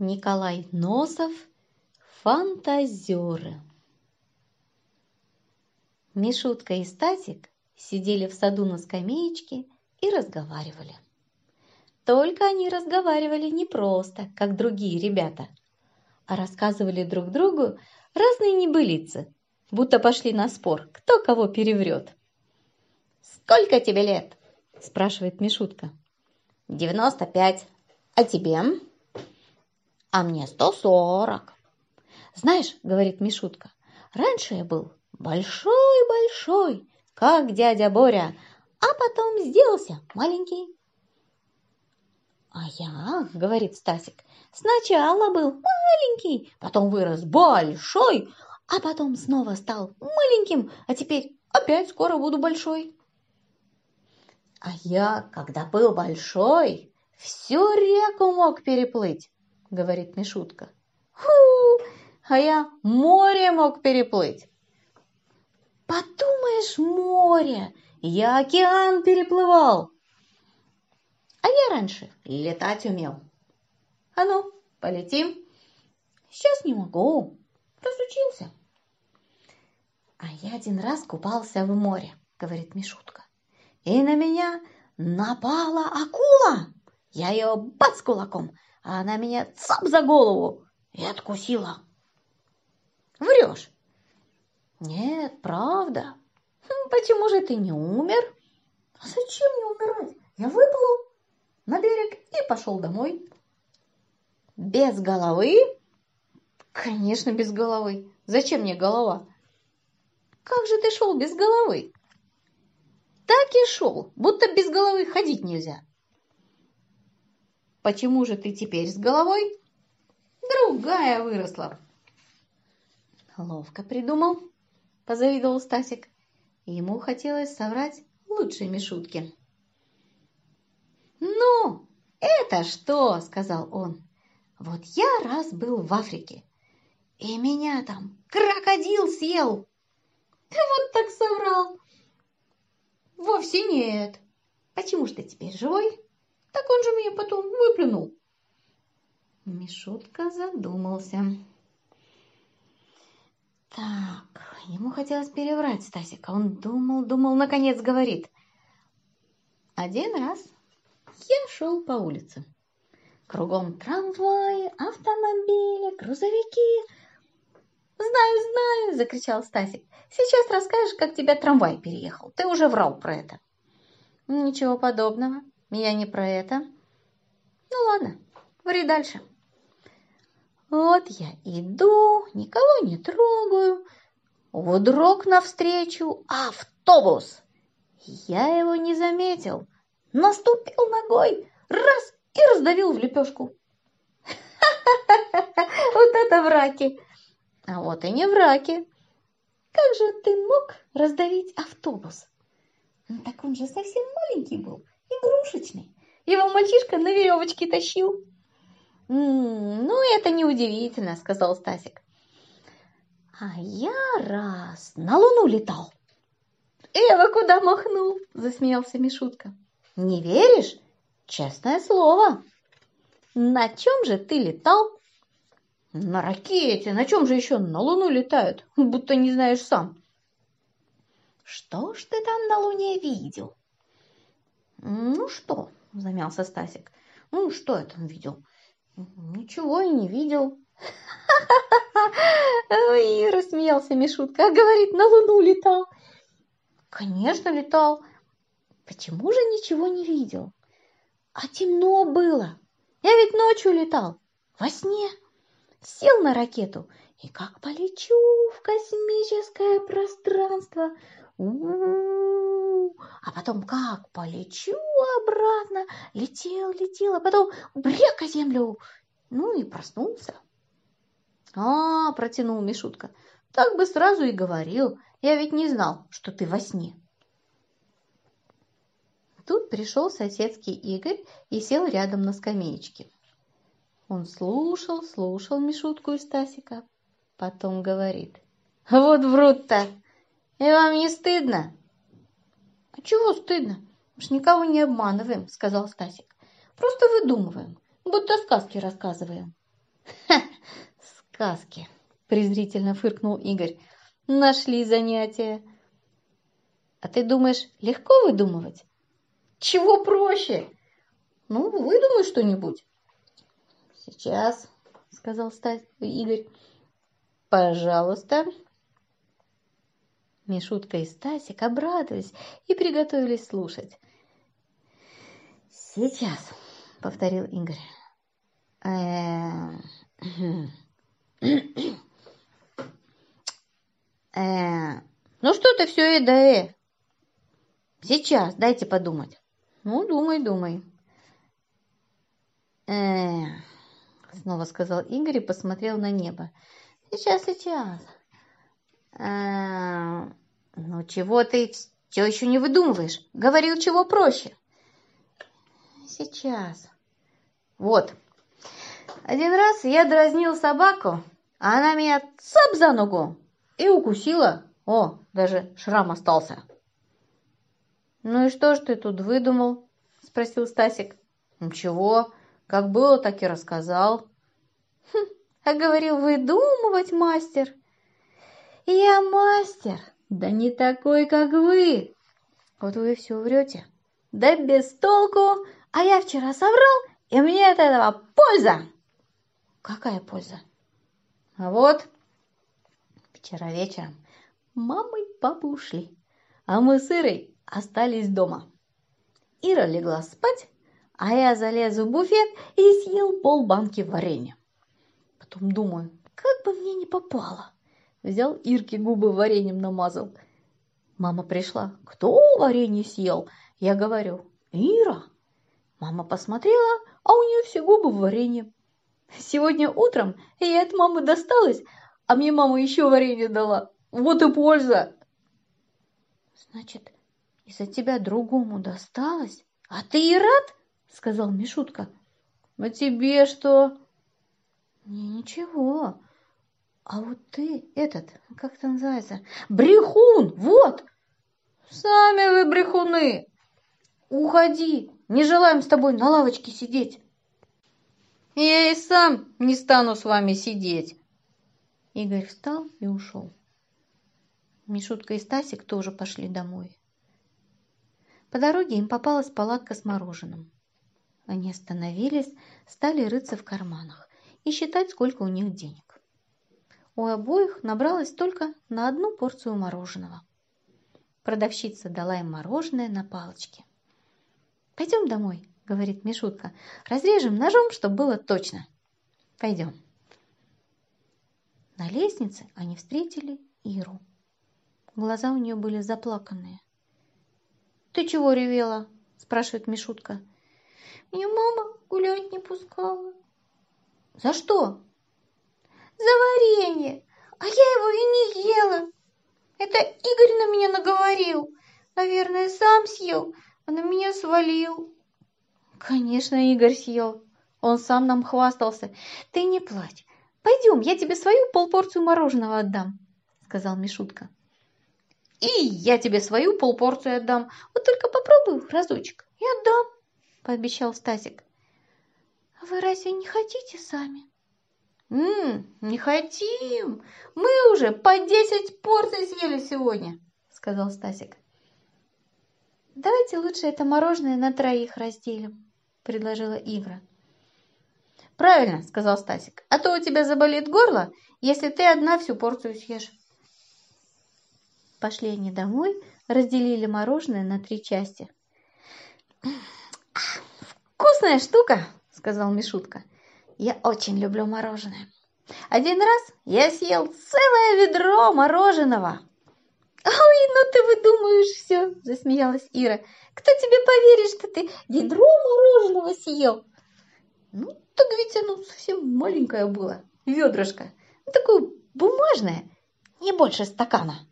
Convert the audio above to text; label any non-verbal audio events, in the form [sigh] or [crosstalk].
Николай Носов «Фантазеры» Мишутка и Стасик сидели в саду на скамеечке и разговаривали. Только они разговаривали не просто, как другие ребята, а рассказывали друг другу разные небылицы, будто пошли на спор, кто кого переврет. «Сколько тебе лет?» – спрашивает Мишутка. «Девяносто пять. А тебе?» А мне сто сорок. Знаешь, говорит Мишутка, раньше я был большой-большой, как дядя Боря, а потом сделался маленький. А я, говорит Стасик, сначала был маленький, потом вырос большой, а потом снова стал маленьким, а теперь опять скоро буду большой. А я, когда был большой, всю реку мог переплыть говорит Мишутка. Фу, а я море мог переплыть. Подумаешь, море, я океан переплывал. А я раньше летать умел. А ну, полетим. Сейчас не могу, разучился. А я один раз купался в море, говорит Мишутка. И на меня напала акула. Я ее бац кулаком, а она меня цап за голову и откусила. Врешь? Нет, правда. Хм, почему же ты не умер? А зачем мне умирать? Я выплыл на берег и пошел домой. Без головы? Конечно, без головы. Зачем мне голова? Как же ты шел без головы? Так и шел, будто без головы ходить нельзя. Почему же ты теперь с головой? Другая выросла. Ловко придумал, позавидовал Стасик. Ему хотелось соврать лучшие мишутки. «Ну, это что?» – сказал он. «Вот я раз был в Африке, и меня там крокодил съел!» «Ты вот так соврал!» «Вовсе нет!» «Почему ж ты теперь живой?» Так он же меня потом выплюнул. Мишутка задумался. Так, ему хотелось переврать Стасика. Он думал, думал, наконец говорит. Один раз я шел по улице. Кругом трамваи, автомобили, грузовики. «Знаю, знаю!» – закричал Стасик. «Сейчас расскажешь, как тебя трамвай переехал. Ты уже врал про это». «Ничего подобного. Я не про это. Ну ладно, ври дальше. Вот я иду, никого не трогаю. Вдруг навстречу автобус. Я его не заметил. Наступил ногой, раз и раздавил в лепешку. [laughs] Вот это враки! А вот и не враки. Как же ты мог раздавить автобус? Ну, так он же совсем маленький был игрушечный. Его мальчишка на веревочке тащил. «М -м, «Ну, это неудивительно», — сказал Стасик. «А я раз на Луну летал». «Эва куда махнул?» — засмеялся Мишутка. «Не веришь? Честное слово». «На чем же ты летал?» «На ракете. На чем же еще на Луну летают? Будто не знаешь сам». «Что ж ты там на Луне видел?» «Ну что?» – замялся Стасик. «Ну, что я там видел?» «Ничего и не видел». «Ой!» – рассмеялся Мишутка. «А говорит, на Луну летал». «Конечно, летал. Почему же ничего не видел?» «А темно было. Я ведь ночью летал. Во сне. Сел на ракету и как полечу в космическое пространство. У-у-у! А потом как полечу обратно, летел, летел, а потом брек о землю. Ну и проснулся. А, протянул Мишутка, так бы сразу и говорил. Я ведь не знал, что ты во сне. Тут пришел соседский Игорь и сел рядом на скамеечке. Он слушал, слушал Мишутку и Стасика. Потом говорит. Вот врут-то! И вам не стыдно? А чего стыдно? Мы ж никого не обманываем, сказал Стасик. Просто выдумываем, будто сказки рассказываем. Ха, сказки, презрительно фыркнул Игорь. Нашли занятия. А ты думаешь, легко выдумывать? Чего проще? Ну, выдумай что-нибудь. Сейчас, сказал Стась, Игорь. Пожалуйста. Мишутка и Стасик обрадовались и приготовились слушать. «Сейчас», — повторил Игорь. «Ну что ты все и да э? Сейчас, дайте подумать». «Ну, думай, думай». «Э, снова сказал Игорь и посмотрел на небо. «Сейчас, сейчас». «Э, ну, чего ты все еще не выдумываешь? Говорил, чего проще». «Сейчас». «Вот, один раз я дразнил собаку, а она меня цап за ногу и укусила. О, даже шрам остался». «Ну и что ж ты тут выдумал?» – спросил Стасик. «Ничего, как было, так и рассказал». «Хм, а говорил, выдумывать мастер». «Я мастер, да не такой, как вы». «Вот вы все врете». «Да без толку, а я вчера соврал, и мне от этого польза». «Какая польза?» «А вот, вчера вечером мама и папа ушли, а мы с Ирой остались дома. Ира легла спать, а я залез в буфет и съел полбанки варенья. Потом думаю, как бы мне не попало. Взял Ирке губы вареньем намазал. Мама пришла. Кто варенье съел? Я говорю, Ира. Мама посмотрела, а у нее все губы в варенье. Сегодня утром я от мамы досталась, а мне мама еще варенье дала. Вот и польза. Значит, из-за тебя другому досталось? А ты и рад? Сказал Мишутка. А тебе что? Не, ничего. А вот ты, этот, как это называется? Брехун, вот! Сами вы брехуны! Уходи, не желаем с тобой на лавочке сидеть. Я и сам не стану с вами сидеть. Игорь встал и ушел. Мишутка и Стасик тоже пошли домой. По дороге им попалась палатка с мороженым. Они остановились, стали рыться в карманах и считать, сколько у них денег. У обоих набралось только на одну порцию мороженого. Продавщица дала им мороженое на палочке. «Пойдем домой», — говорит Мишутка. «Разрежем ножом, чтобы было точно». «Пойдем». На лестнице они встретили Иру. Глаза у нее были заплаканные. «Ты чего ревела?» – спрашивает Мишутка. «Меня мама гулять не пускала». «За что?» «За варенье, а я его и не ела. Это Игорь на меня наговорил. Наверное, сам съел, а на меня свалил». «Конечно, Игорь съел. Он сам нам хвастался. Ты не плачь. Пойдем, я тебе свою полпорцию мороженого отдам», – сказал Мишутка. И я тебе свою полпорцию отдам. Вот только попробуй разочек и отдам, пообещал Стасик. А вы разве не хотите сами? «М не хотим. Мы уже по десять порций съели сегодня», сказал Стасик. «Давайте лучше это мороженое на троих разделим», предложила Игра. «Правильно», — сказал Стасик. «А то у тебя заболит горло, если ты одна всю порцию съешь». Пошли они домой, разделили мороженое на три части. «Вкусная штука!» – сказал Мишутка. «Я очень люблю мороженое. Один раз я съел целое ведро мороженого!» «Ой, ну ты выдумываешь все!» – засмеялась Ира. «Кто тебе поверит, что ты ведро мороженого съел?» «Ну, так ведь оно совсем маленькое было, ведрышко, ну, такое бумажное, не больше стакана».